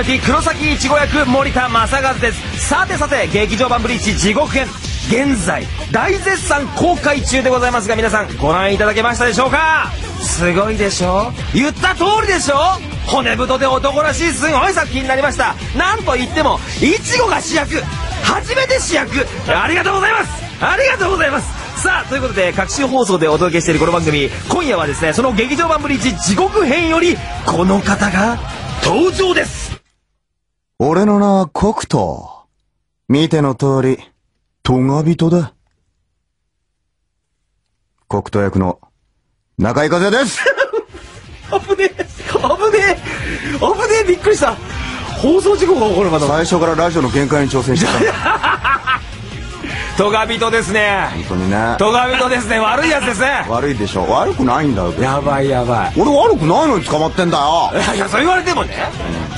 ナリティ黒崎いちご役森田正和です。さてさて劇場版ブリーチ地獄編。現在大絶賛公開中でございますが皆さんご覧いただけましたでしょうか？すごいでしょ？言った通りでしょ？骨太で男らしいすごい作品になりました。なんといってもいちごが主役。初めて主役。ありがとうございます。ありがとうございます。さあということで各種放送でお届けしているこの番組今夜はですねその劇場版ブリーチ地獄編よりこの方が登場です。俺の名は黒糖。見ての通り、トガ人だ。黒糖役の中井和也です 危ねえ危ねえ危ねえびっくりした放送事故が起こるかと最初からラジオの限界に挑戦してた。トガ人ですね本当にね。トガ人ですね悪いやつですね悪いでしょ。悪くないんだよ。やばいやばい俺悪くないのに捕まってんだよ。いやいやそう言われてもね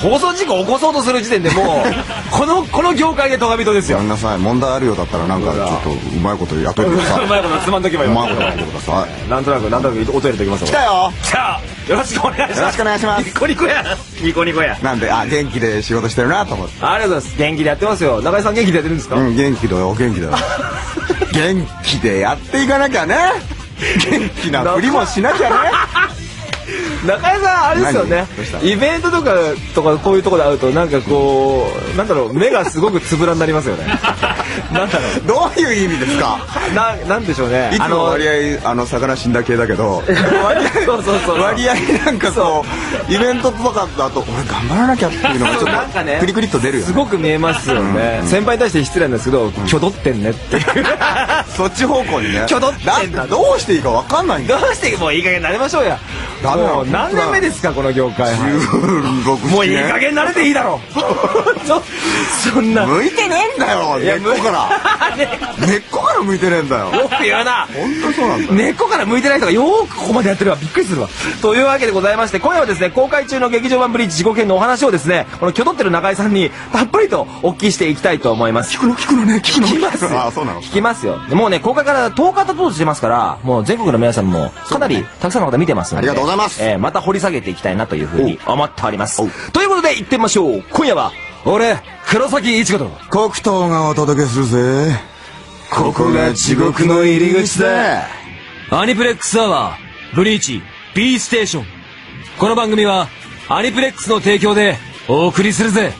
放送事故起こそうとする時点でもう このこの業界でトガ人ですよごめんなさい。問題あるようだったらなんかちょっとうまいことやっといてください。うまいことつまんどけばようまいことやってください。なんとなくなんとなくおトイレときます来たよじゃあよろしくお願いします。よろしくお願いします。ニコニコや。ニコニコや。なんで、あ、元気で仕事してるなと思って。ありがとうございます。元気でやってますよ。中井さん元気でやってるんですか、うん、元気だよ、元気だよ。元気でやっていかなきゃね。元気なふりもしなきゃね。中井さんあれですよね。イベントとかとかこういうとこで会うとなんかこうなんだろう目がすごくつぶらになりますよねなんだろう。どういう意味ですか？ななんでしょうね。いつも割合、あの、魚死んだ系だけど、割合、そうそうそう。割合なんかこう、イベントとかだと、俺頑張らなきゃっていうのがちょっと、なんかねクリクリっと出るよ、ね。すごく見えますよね、先輩に対して失礼なんですけど挙動ってんねっていう。そっち方向にね。挙動ってんだだってどうしていいかわかんないんだよ。どうしてもういい加減になりましょうやもう何年目ですかこの業界。16もういい加減になれていいだろう。そそんな。向いてねえんだよ、根っこから。ね 根っこから向いてねえんだよ。よく言うな。本当にそうなんだよ。根っこから向いてない人がよーくここまでやってるわ。びっくりするわ。というわけでございまして今夜はですね公開中の劇場版ブリーチ自己編のお話をですねこの挙取ってる中井さんにたっぷりとお聞きしていきたいと思います。聞くの聞くのね聞くの。聞きます。よあそうなの。聞きますよ。もうね公開から10日経とうとしてますからもう全国の皆さんもかなりたくさんの方見てますのでありがとうございます。えーまた掘り下げていきたいなというふうに思っております。ということで行ってみましょう。今夜は俺黒崎一護と黒糖がお届けするぜ。ここが地獄の入り口だ。アニプレックスアワー、ブリーチ、B ステーション。この番組は、アニプレックスの提供でお送りするぜ。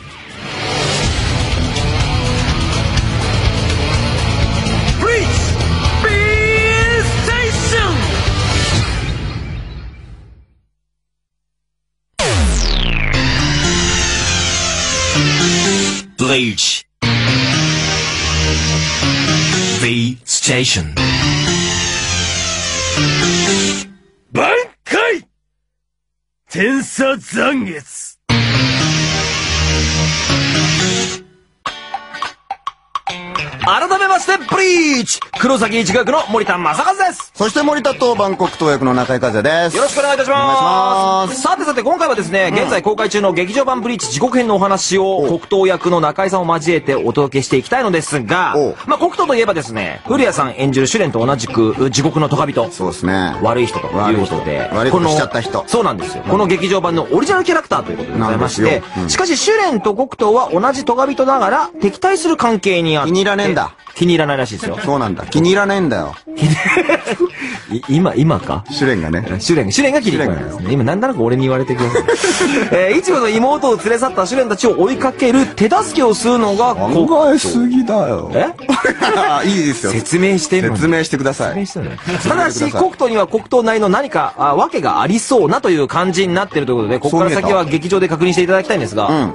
ステーション。挽回天差残月改めましてブリーチ。黒崎一学の森田正和です。そして森田とバンコク党役の中井和也です。よろしくお願いいたします。さてさて今回はですね、現在公開中の劇場版ブリーチ時刻編のお話を黒糖役の中井さんを交えてお届けしていきたいのですがまあ黒糖といえばですね古谷さん演じる試練と同じく地獄のトカ人そうですね。悪い人ということで悪いことしちゃった人。そうなんですよ。この劇場版のオリジナルキャラクターということでございましてうんしかし修練と黒糖は同じトガ人ながら敵対する関係にあって気に入らねえんだ気に入らないらしいですよ そうなんだ。気に入らねえんだよ。い今今か？試練がね。試練、試練が気に入らないですね。今なんとなく俺に言われてください。えー、いちごの妹を連れ去った試練たちを追いかける手助けをするのが考えすぎだよ。え？いいですよ。説明してる説明してください。ただし、黒糖には黒糖なりの何か、あ訳がありそうなという感じになってるということで、ここから先は劇場で確認していただきたいんですが、うん。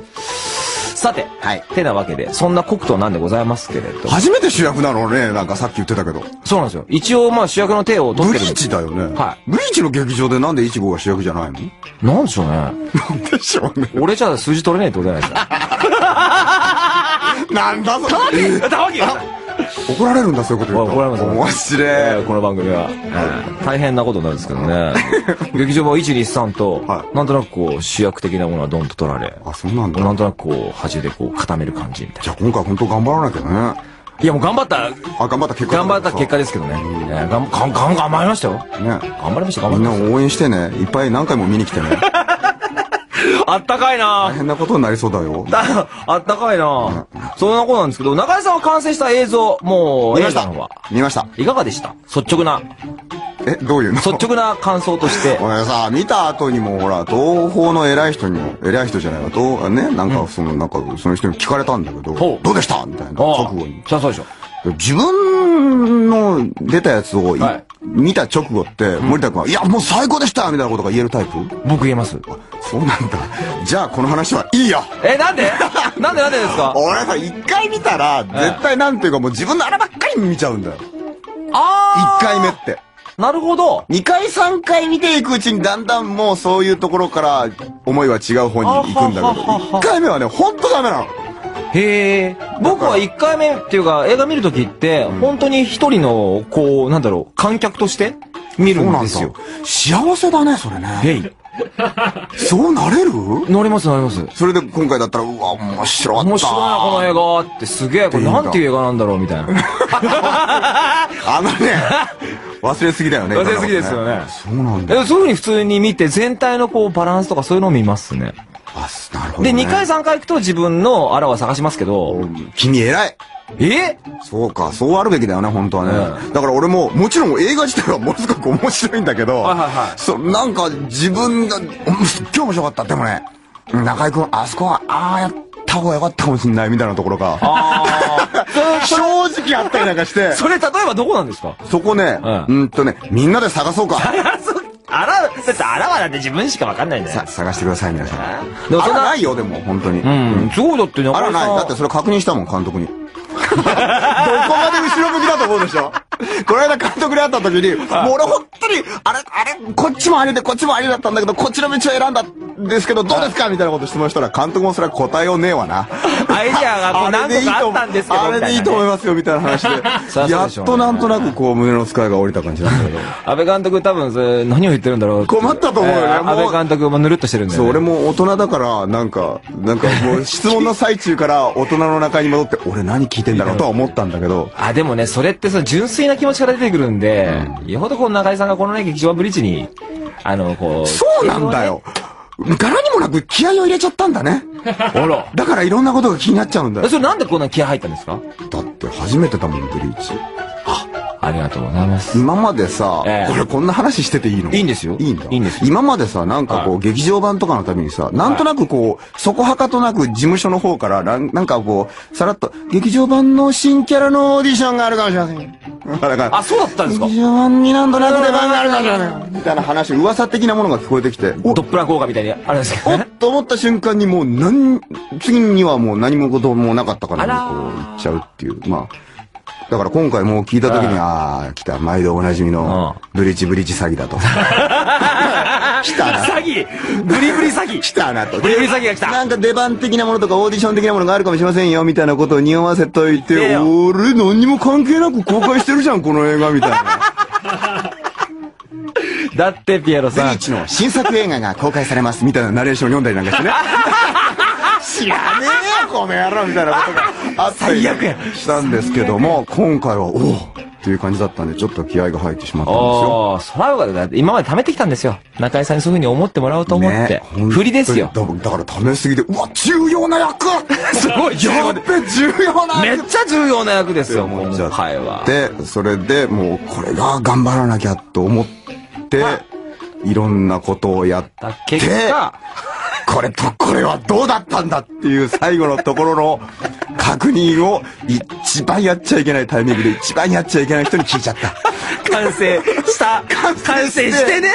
さて、はいてなわけで、そんな黒糖なんでございますけれど、初めて主役なのね、なんかさっき言ってたけど。そうなんですよ。一応、まあ主役の手を取ブリーってるんですチだよね。はブリーチの劇場でなんでイチゴが主役じゃないの？なんでしょうね。なんでしょうね。俺じゃ数字取れないってことじゃないですか。なんだそれ。たわけ怒られるんだ、そういうこと言うと。怒られます面白い。えーこの番組は、大変なことなんですけどね 劇場版123と、はなんとなくこう主役的なものはドンと取られあ、そうなんだ。なんとなくこう端でこう固める感じみたいじゃあ今回本当頑張らなきゃね。ないやもう頑張った、あ、頑張った結果だ頑張った結果ですけどね。えー、がん、がん、がん頑張りましたよ。ね。頑張りました、頑張みんりましな応援してね。いっぱい何回も見に来てね。た。あったかいな大変なことになりそうだよ。だ あったかいなそんなことなんですけど、中井さんは完成した映像、もう、見ました。見ました。いかがでした？率直な、え、どういうの？率直な感想として。俺さ、見た後にもほら、東宝の偉い人にも、偉い人じゃないわ、どう、ね、なんかその、なんか、その人に聞かれたんだけど、ほうどうでした？みたいな、直後に。そりゃそうでしょ。自分の出たやつをい、はい見た直後って、森田君は、いや、もう最高でしたみたいなことが言えるタイプ？僕言えます。そうなんだ。じゃあ、この話はいいよえ、なんで？なんでなんでですか？俺さ、一回見たら、絶対なんていうかもう自分のあればっかり見ちゃうんだよ。あー一回目って。なるほど。二回三回見ていくうちにだんだんもうそういうところから思いは違う方に行くんだけど、あはははは一回目はね、ほんとダメなの。へえ。僕は1回目っていうか、映画見るときって、本当に一人の、こう、なんだろう、観客として見るんですよ。。幸せだね、それね。へい。そうなれる？乗ります乗ります。それで今回だったら、うわ、面白かった。面白いな、この映画って、すげえ、これなんていう映画なんだろう、みたいな。あのね、忘れすぎだよね。忘れすぎですよねそうなんだ。えそういうふうに普通に見て、全体のこう、バランスとかそういうのを見ますね。あ、なるほど、で、ね。2回3回行くと自分のあらは探しますけど、君偉い。え？そうか、そうあるべきだよね、本当はね。だから俺も、もちろん映画自体はものすごく面白いんだけど、はいはいはいそう、なんか自分が、うんすっげえ面白かった。でもね、中居君、あそこは、ああやった方がよかったかもしんないみたいなところが、あ 正直あったりなんかしてあ。、それ例えばどこなんですか？そこね、ううんんとね、みんなで探そうか。あら、だってあらはだって自分しかわかんないんだよさ。探してください、皆さん。でもそんなあらないよ、でも、本当に。うん、すごいだってね、あらない。だってそれ確認したもん、監督に。どこまで後ろ向きだと思うでしょ？この間監督に会った時に、もう俺本当に、あれ、あれ、こっちもありで、こっちもありだったんだけど、こっちの道を選んだんですけど、どうですか？みたいなこと質問したら、監督もそれは答えようねえわな。アイディアがこう何個かあったんですけど、あれでいいと思いますよ、みたいな話で。やっとなんとなくこう、胸の使いが降りた感じなんだけど。安倍監督多分それ何を言ってるんだろう困ったと思うよ。ね安倍監督もぬるっとしてるんだよ、そう、ね。俺も大人だから、なんか、なんかもう質問の最中から大人の中に戻って、俺何聞いてんだろうとは思ったんだけど、あ、でもね、それってその純粋な気持ちから出てくるんで、よほどこの中井さんがこのね、劇場ブリッジに、あの、こう。そうなんだよ。柄にもなく気合を入れちゃったんだね。あら。だからいろんなことが気になっちゃうんだよ。えそれなんでこんな気合入ったんですか？だって初めてだもん、ブリーチ。ありがとうございます。今までさ、ええこれこんな話してていいの？いいんですよいいんだ。いいんですよ今までさ、なんかこう、劇場版とかのためにさ、なんとなくこう、そこはかとなく事務所の方から、なんなんかこう、さらっと、劇場版の新キャラのオーディションがあるかもしれません。あ、そうだったんですか？劇場版になんとなく出番があるかもしれません。みたいな話、噂的なものが聞こえてきて、おドップラー効果みたいにあるんですけどおっね。と思った瞬間にもう何、次にはもう何もこともなかったから、こう言っちゃうっていう。まあ、だから今回もう聞いた時に、ああ、来た、毎度おなじみの、ブリッジブリッジ詐欺だと。来たな。詐欺ブリブリ詐欺来たなと。ブリブリ詐欺が来たなんか出番的なものとかオーディション的なものがあるかもしれませんよ、みたいなことを匂わせといて、や俺何にも関係なく公開してるじゃん、この映画、みたいな。だってピエロブリさんー。チの新作映画が公開されますみたいなナレーションを読んだりなんかしてね。知らねえよ、この野郎みたいなことが最悪やしたんですけども、今回は、おおっていう感じだったんで、ちょっと気合が入ってしまったんですよ。ああ、そらった。だって今まで貯めてきたんですよ。中井さんにそういうふうに思ってもらおうと思って。ね振りですよ。だだから試しすぎて、うわ、重要な役すごい重要やっべ、重要な役めっちゃ重要な役ですよ、もう。思っちゃっはいは。て、それでもう、これが頑張らなきゃと思って、いろんなことをやっだて、結果、これとこれはどうだったんだっていう最後のところの確認を一番やっちゃいけないタイミングで一番やっちゃいけない人に聞いちゃった。完成した。完成してね。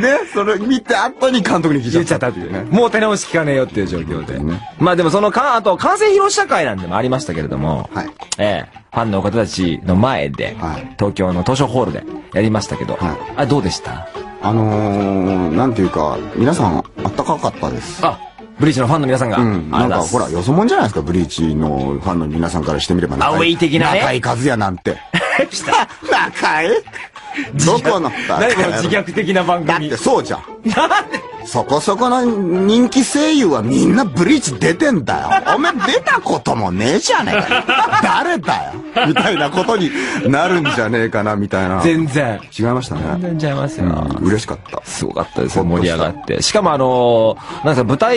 ね、それ見た後に監督に聞いちゃった言っちゃったっていうね。もう手直し聞かねえよっていう状況で。ねまあでもそのか、あと完成披露試写会なんでもありましたけれども、はい。ええ、ファンの方たちの前で、はい東京の図書ホールでやりましたけど、はいあ、どうでした？あのー、なんていうか、皆さんあったかかったです。あ、ブリーチのファンの皆さんが、うん。なんかほら、よそもんじゃないですか、ブリーチのファンの皆さんからしてみれば。アウェイ的なね中井和也なんて。中井 どこの 何この自虐的な番組だって。そうじゃん。そこそこの人気声優はみんなブリーチ出てんだよ。おめえ出たこともねえじゃねえかよ。誰だよ？みたいなことになるんじゃねえかな、みたいな。全然。違いましたね。全然違いますよ。うん嬉しかった。すごかったですよ、盛り上がって。しかもあのーなんですか、舞台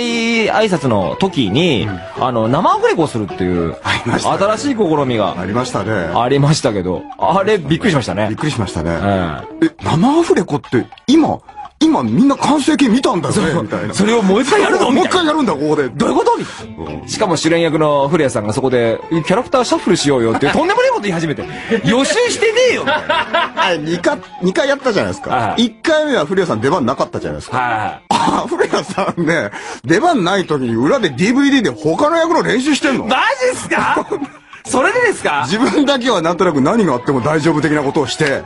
挨拶の時に、あの、生アフレコをするっていう、ね新しい試みがありましたね。ありましたけど、あれびっくりしましたねびっ。くりしましたね。ええ、生アフレコって、今、今みんな完成形見たんだよね、みたいな。それをもう一回やるの？もう一回やるんだ、ここで。どういうこと？みたいな。しかも主演役の古谷さんがそこで、キャラクターシャッフルしようよっていう とんでもないこと言い始めて、予習してねえよみたいなあれ、2回、二回やったじゃないですか。はい1回目は古谷さん出番なかったじゃないですか。はあ、古谷さんね、出番ない時に裏で DVD で他の役の練習してんの？い。マジっすか？それでですか？自分だけはなんとなく何があっても大丈夫的なことをして、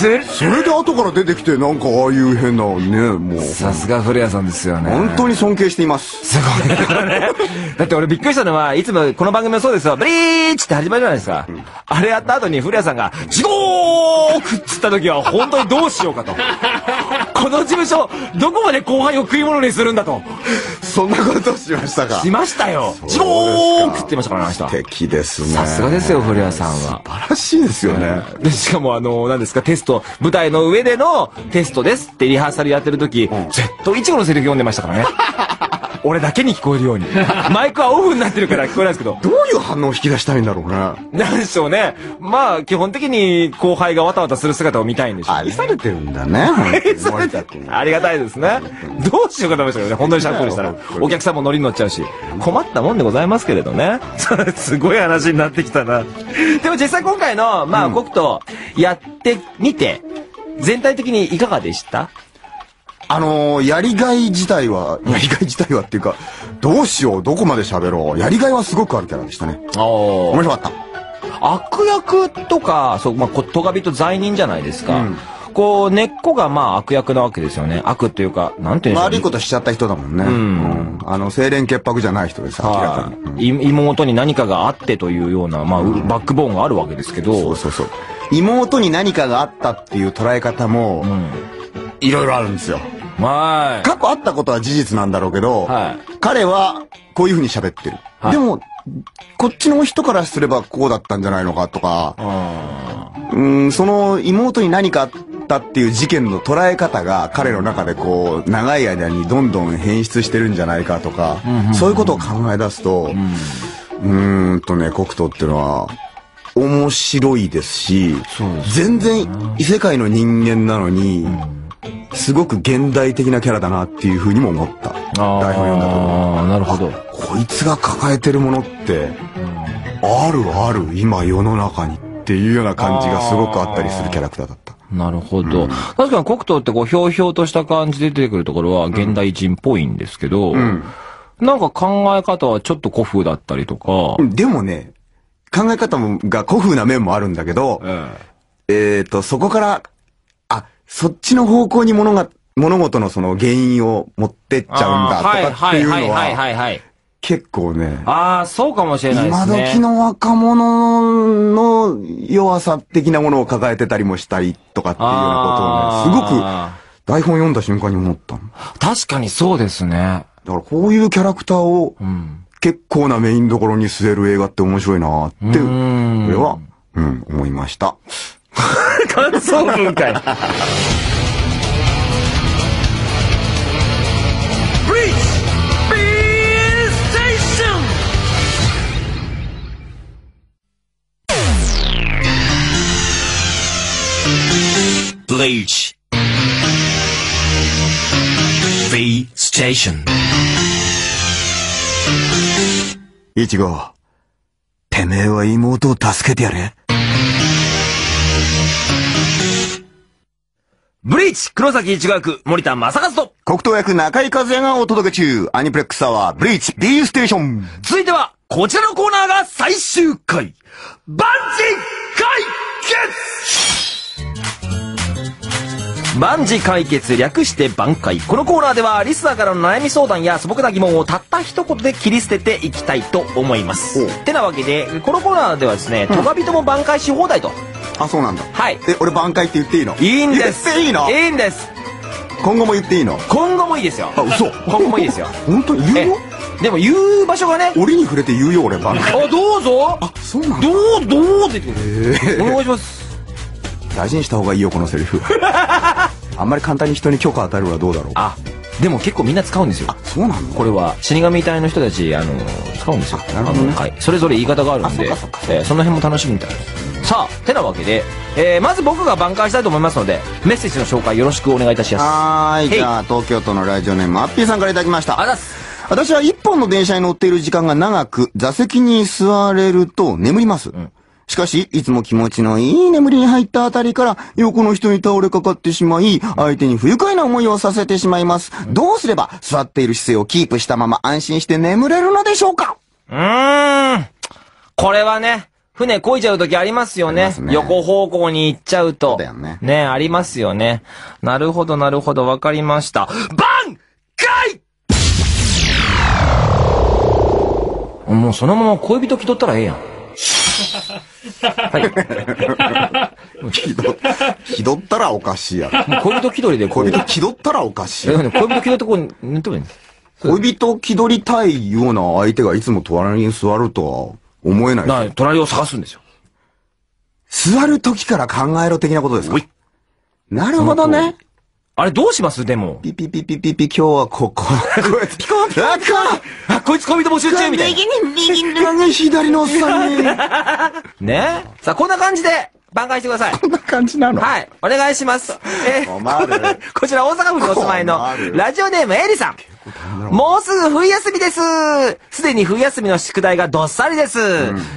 それそれで後から出てきてなんかああいう変なね、もう、さすが古谷さんですよね。本当に尊敬しています。すごいからね。だって俺びっくりしたのは、いつもこの番組もそうですよ、ブリーチって始まるじゃないですか。あれやった後に古谷さんが、地獄っつった時は本当にどうしようかと。この事務所、どこまで後輩を食い物にするんだと。そんなことをしましたか？し。ましたよ。地獄って言ってましたからね、あの人は。敵ですね。さすがですよ、古谷さんは。素晴らしいですよね。で、しかもあの、何ですか、テスト、舞台の上でのテストですってリハーサルやってる時、ずっといちごのセリフ読んでましたからね。俺だけに聞こえるように。マイクはオフになってるから聞こえないですけど。どういう反応を引き出したいんだろうね。なんでしょうね。まあ、基本的に後輩がわたわたする姿を見たいんでしょう、ね。愛されてるんだね、本当に森田君ありがたいですね。どうしようかと思いましたけどね。本当にシャッフルしたら。お客さんもノリに乗っちゃうし。困ったもんでございますけれどね。すごい話になってきたな。でも実際今回の、まあ、僕とやってみて、全体的にいかがでした？あのー、やりがい自体は、やりがい自体はっていうか、どうしよう、どこまで喋ろう。やりがいはすごくあるキャラでしたね。お面白かった。悪役とか、そう、まあ、こトガビと罪人じゃないですか。うんこう、根っこがまあ悪役なわけですよね。悪っていうか、なんていうんでしょう悪いことしちゃった人だもんね。うんあの、清廉潔白じゃない人です、明らかはいに。うんい妹に何かがあってというような、まあ、うバックボーンがあるわけですけど、そうそうそう。妹に何かがあったっていう捉え方も、いろいろあるんですよ。はい。過去あったことは事実なんだろうけど、は彼はこういうふうに喋ってる。はいでも、こっちの人からすればこうだったんじゃないのかとか、うん、その妹に何かあったっていう事件の捉え方が彼の中でこう、長い間にどんどん変質してるんじゃないかとか、そういうことを考え出すと、うーんとね、黒糖っていうのは、面白いですし、全然異世界の人間なのに、すごく現代的なキャラだなっていうふうにも思った。台本読んだと。ああ、なるほど。こいつが抱えてるものって、あるある、今世の中にっていうような感じがすごくあったりするキャラクターだった。なるほど。確かに黒糖ってこう、ひょうひょうとした感じで出てくるところは現代人っぽいんですけど、なんか考え方はちょっと古風だったりとか、でもね、考え方もが古風な面もあるんだけど、えっ、と、そこから、あ、そっちの方向に物が、物事のその原因を持ってっちゃうんだとかっていうのはいはいはいはは、いはい。結構ね、ああ、そうかもしれないで今すね。時の若者の弱さ的なものを抱えてたりもしたりとかっていうようなことをね、すごくあ台本読んだ瞬間に思った確かにそうですね。だからこういうキャラクターをうん。結構なメインどころに据える映画って面白いなって、これは、うん、思いました。感想文かい。Bleach. B Station. いちご、てめえは妹を助けてやれ。ブリーチ黒崎一護役森田正和と、黒糖役中井和也がお届け中、アニプレックスアワー、ブリーチ B ステーション。続いては、こちらのコーナーが最終回。万事解決万事解決略して挽回。このコーナーではリスナーからの悩み相談や素朴な疑問をたった一言で切り捨てていきたいと思います。てなわけで、このコーナーではですね、トガビとも挽回し放題と。あ、そうなんだ。はい。え、俺挽回って言っていいの？いいんです。いいの？いいんです。今後も言っていいの？今後もいいですよ。あ、嘘今後もいいですよ。本当に言うえよでも言う場所がね、折に触れて言うよ、俺ば。あ、どうぞあ、そうなんだ。どう、どうって言ってくれお願いします。大事にした方がいいよ、このセリフ。あんまり簡単に人に許可与えるのはどうだろう。あ、でも結構みんな使うんですよ。そうなのこれは死神隊の人たちあの使うんですよ。あなるほどね。それぞれ言い方があるんで、あそそっかえーその辺も楽しみみたいです。さあ、てなわけで、えーまず僕が挽回したいと思いますので、メッセージの紹介よろしくお願いいたします。はーい。じゃあ、東京都のラジオネーム、アッピーさんからいただきました。あざっす。私は一本の電車に乗っている時間が長く、座席に座れると眠ります。しかし、いつも気持ちのいい眠りに入ったあたりから、横の人に倒れかかってしまい、相手に不愉快な思いをさせてしまいます。どうすれば、座っている姿勢をキープしたまま安心して眠れるのでしょうか？うーん。これはね、船こいちゃう時ありますよね。ね横方向に行っちゃうと。だよねね、ありますよね。なるほど、なるほど、わかりました。挽回もうそのまま恋人気取ったらええやん。はい。気取、気取ったらおかしいやろ。恋人気取りで恋人気取ったらおかしいえ。なんで恋人気取ってこう、塗ってもいいんです恋人気取りたいような相手がいつも隣に座るとは思えない。な隣を探すんですよ。座る時から考えろ的なことですか？なるほどね。あれどうします？でも。ピピピピピピ、今日はここ。ピコピコあかあ、こいつ恋人募集中みたいな。右に、右に、左のおっさんに。ね？さあ、こんな感じで、挽回してください。こんな感じなの？はい、お願いします。えーこちら大阪府にお住まいのラジオネームエリさん。もうすぐ冬休みです。すでに冬休みの宿題がどっさりです。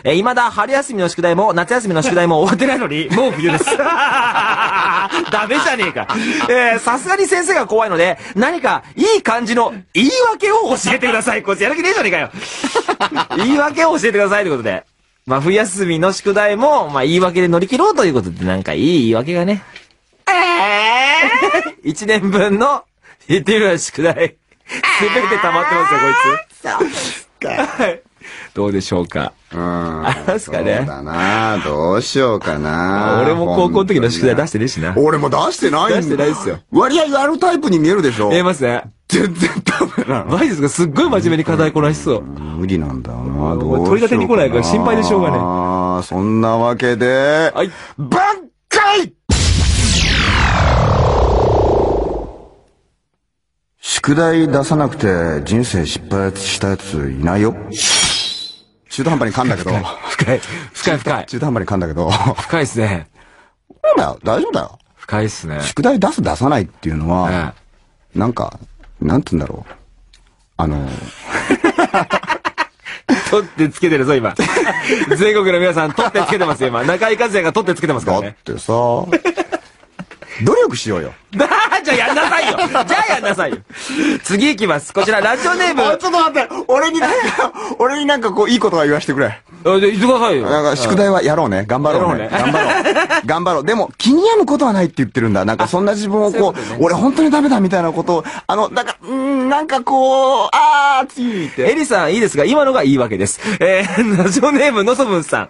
えー未だ春休みの宿題も夏休みの宿題も終わってないのに、もう冬です。ダメじゃねえか。えーさすがに先生が怖いので、何かいい感じの言い訳を教えてください。こいつやる気ねえじゃねえかよ。言い訳を教えてくださいということで。まあ、冬休みの宿題も、まあ、言い訳で乗り切ろうということで、なんかいい言い訳がね。ええ一年分の言ってみる宿題、すべて溜まってますよ、こいつ。はい。どうでしょうか？うん。ありますかねそうだなどうしようかな俺も高校の時の宿題出してねえしな。俺も出してないんだ出してないっすよ。割合やるタイプに見えるでしょ見えますね。全然ダメなの。マジですか？すっごい真面目に課題こなしそう。無理なんだよなどうしようかな取り立てに来ないから心配でしょうがねああ、そんなわけで、はい。挽回宿題出さなくて人生失敗したやついないよ。中途半端に噛んだけど。深い。深い深い。中途半端に噛んだけど。深いっすね。そうだよ、大丈夫だよ。深いっすね。宿題出す出さないっていうのは、えなんか、なんて言うんだろう。あの、え 取ってつけてるぞ、今。全国の皆さん、取ってつけてますよ、今。中井和也が取ってつけてますかだらね。ってさ、努力しようよ。だじゃあやんなさいよ。じゃあやんなさいよ。次行きます。こちら、ラジオネーム。あちょっと待って、俺になんか、俺になんかこう、いいことが言わせてくれ。あじゃあ言ってくださいよ。なんか、宿題はやろうね。頑張ろうね。や頑張ろう。頑張ろう。でも、気に病むことはないって言ってるんだ。なんか、そんな自分をこう、俺本当にダメだみたいなことを、あの、なんか、うーん、なんかこう、あー、ついて。エリさん、いいですが、今のが言い訳です。えー、ラジオネームのそぶんさん。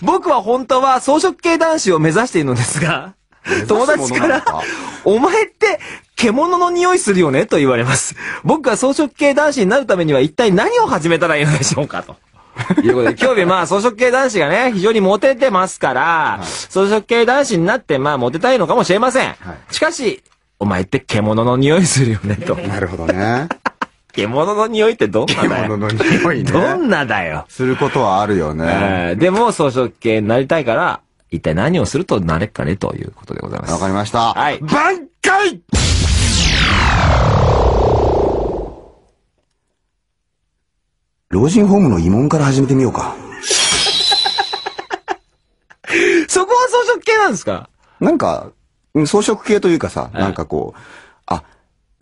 僕は本当は装飾系男子を目指しているのですが、友達からお前って、獣の匂いするよねと言われます。僕が装飾系男子になるためには一体何を始めたらいいのでしょうかと。いうことで、今日日まあ装飾系男子がね、非常にモテてますから、装飾系男子になってまあモテたいのかもしれません。しかし、お前って獣の匂いするよねと。なるほどね。獣の匂いってどんなだよ。獣の匂いね。どんなだよ。することはあるよね。えーでも装飾系になりたいから、一体何をするとなれっかねということでございます。わかりました。はい挽回老人ホームの慰問から始めてみようか。そこは装飾系なんですか？なんか、うん装飾系というかさ、なんかこう、あ、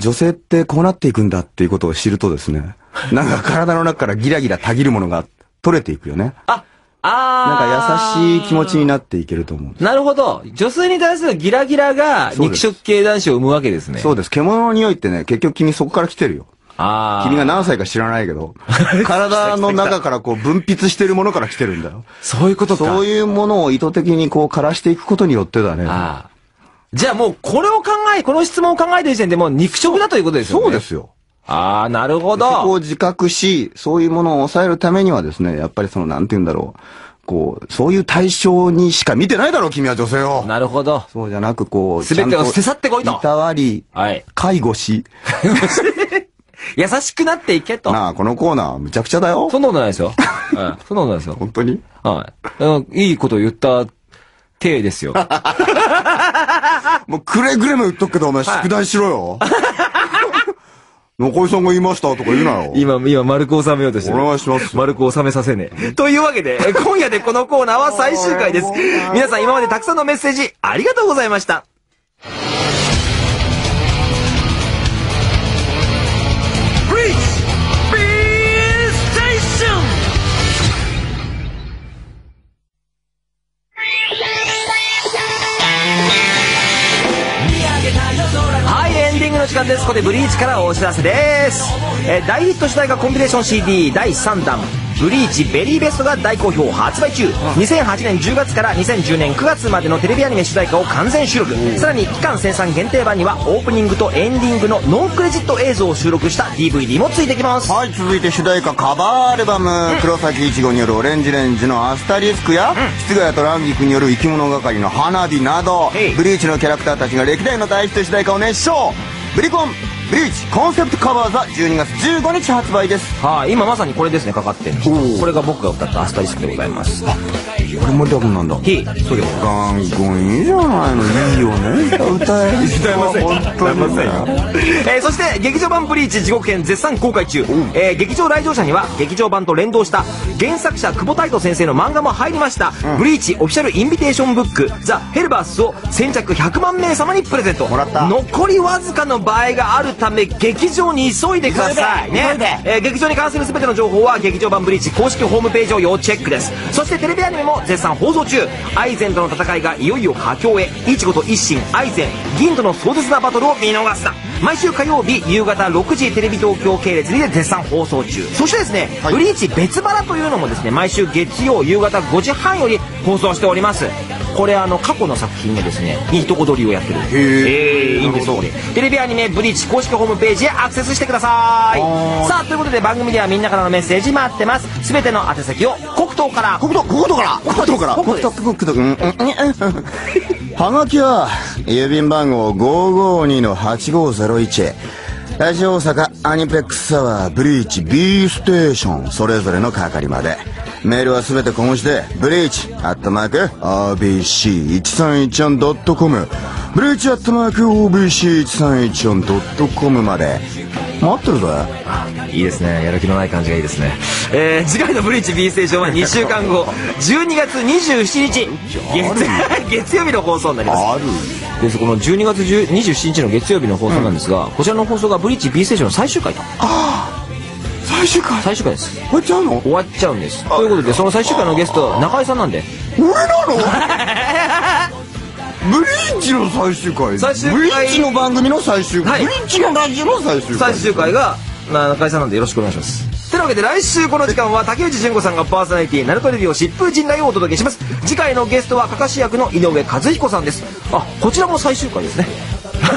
女性ってこうなっていくんだっていうことを知るとですね、なんか体の中からギラギラたぎるものが取れていくよね。あ、なんあか優しい気持ちにななっていけると思う。なるほど。女性に対するギラギラが肉食系男子を生むわけですね。そうです。獣の匂いってね、結局君そこから来てるよ。ああ。君が何歳か知らないけど、体の中からこう分泌してるものから来てるんだよ。そういうことか。そういうものを意図的にこう枯らしていくことによってだね。ああ。じゃあもうこれを考え、この質問を考えてる時点でもう肉食だということですよね。そうですよ。ああ、なるほそこど。を自覚し、そういうものを抑えるためにはですね、やっぱりその、なんて言うんだろう。こう、そういう対象にしか見てないだろう、君は女性を。なるほど。そうじゃなく、こう、全てを捨て去ってこいといたわり、はい。介護し。優しくなっていけと。なあ、このコーナー、むちゃくちゃだよ。そんなことないですよ。は い。そんなことないですよ。本当に？はい。うんいいこと言った体ですよ。もうくれぐれも言っとくけど、お前、宿題しろよ。中井さんが言いましたとか言うなよ。今、今、丸く収めようとしてる。お願いします丸く収めさせねえ。というわけで、え今夜でこのコーナーは最終回です。皆さん今までたくさんのメッセージ、ありがとうございました。時間です。ここでブリーチからお知らせです。えー大ヒット主題歌コンビネーション CD 第3弾。ブリーチベリーベストが大好評発売中、2008年10月から2010年9月までのテレビアニメ主題歌を完全収録。さらに期間生産限定版にはオープニングとエンディングのノンクレジット映像を収録した DVD もついてきます。はい、続いて主題歌カバーアルバム、黒崎いちごによるオレンジレンジのアスタリスクや、室ヶ谷とランギクによる生き物係の花火などブリーチのキャラクターたちが歴代の大ヒット主題歌を熱唱ブリコン、ブリーチコンセプトカバーザ12月15日発売です。はい、今まさにこれですね、かかってるおこれが僕が歌ったアスタリスクでございます。これ森田君なんだ。ひ、そうでございます。ガンゴンいいじゃないの、いいよね。歌え。歌えません。本当にね。えーそして劇場版ブリーチ地獄編絶賛公開中、えー劇場来場者には劇場版と連動した原作者久保太斗先生の漫画も入りました、ブリーチオフィシャルインビテーションブック「ザ・ヘルバース」を先着100万名様にプレゼントもらった残りわずかの場合があるため劇場に急いでくださいね。えー劇場に関する全ての情報は劇場版ブリーチ公式ホームページを要チェックです。そしてテレビアニメも絶賛放送中。アイゼンとの戦いがいよいよ佳境へ。イチゴと一心アイゼン銀との壮絶なバトルを見逃すな毎週火曜日夕方6時テレビ東京系列で絶賛放送中。そしてですね、はい。ブリーチ別腹というのもですね毎週月曜夕方5時半より放送しております。これあの過去の作品のですねいいとこ取りをやってる。へー。えーいいんですよ。テレビアニメブリーチ公式ホームページへアクセスしてください。さあということで番組ではみんなからのメッセージ待ってます。全ての宛先を黒糖から。国土、国土から。国土から。国土です国土、うん、うん、うん。はがきは、郵便番号552-8501。ラジオ大阪アニプレックスサワーブリーチ B ステーション。それぞれの係まで。メールはすべて小文字でブリーチアットマーク RBC1314.com ブリーチアットマーク OBC1314.com まで。待ってるぜいいですね。やる気のない感じがいいですね。えー、次回のブリーチ B ステーションは2週間後12月27日。月 月曜日の放送になります。ある。です。この12月10 27日の月曜日の放送なんですが、こちらの放送がブリーチ B ステーションの最終回と。最終回。最終回です。終わっちゃうの？終わっちゃうんです。ということでその最終回のゲスト中井さんなんで。俺なの？ブリーチの最終回。最終回。ブリーチの番組の最終回、はい。ブリーチのラジオの最終回。最終回がな中井さんなんでよろしくお願いします。というわけで来週この時間は竹内純子さんがパーソナリティナルトレビュー疾風陣雷をお届けします。次回のゲストはかかし役の井上和彦さんです。あこちらも最終回ですね。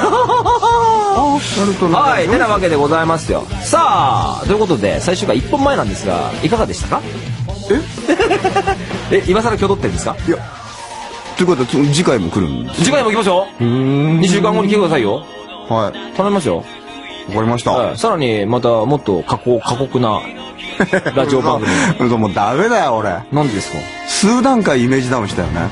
はいてなわけでございますよ。さあということで最終回1本前なんですがいかがでしたか？え？え今更挙取ってるんですか？いやということでつ次回も来るんです次回も行きましょう。2週間後に来てくださいよ。はい。頼みますよ。わかりました、はい、さらにまたもっと過酷過酷な ラジオ番組。組もうダメだよ俺。なんでですか？数段階イメージダウンしたよね。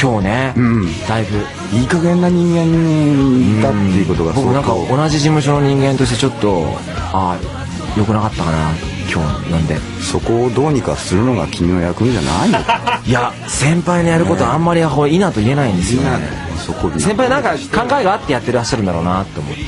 今日ね、ん。だいぶ。いい加減な人間にいたっていうことが僕なんか同じ事務所の人間としてちょっとああ良くなかったかな今日なんで。そこをどうにかするのが君の役目じゃないのか いや先輩のやることあんまりいいなと言えないんですよね。そこに先輩なんか考えがあってやってらっしゃるんだろうなって思って。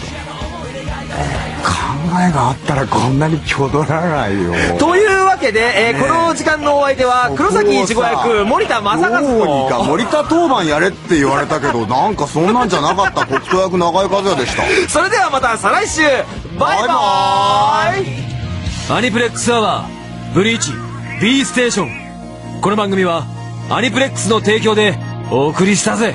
考えがあったらこんなに挙取らないよ。というわけで、えーこの時間のお相手は黒崎いちご役森田正和どうにかと森田当番やれって言われたけどなんかそんなんじゃなかった黒糖役長井和也でした。それではまた再来週。バイババイアニプレックスアワーブリーチ B ステーション。この番組はアニプレックスの提供でお送りしたぜ。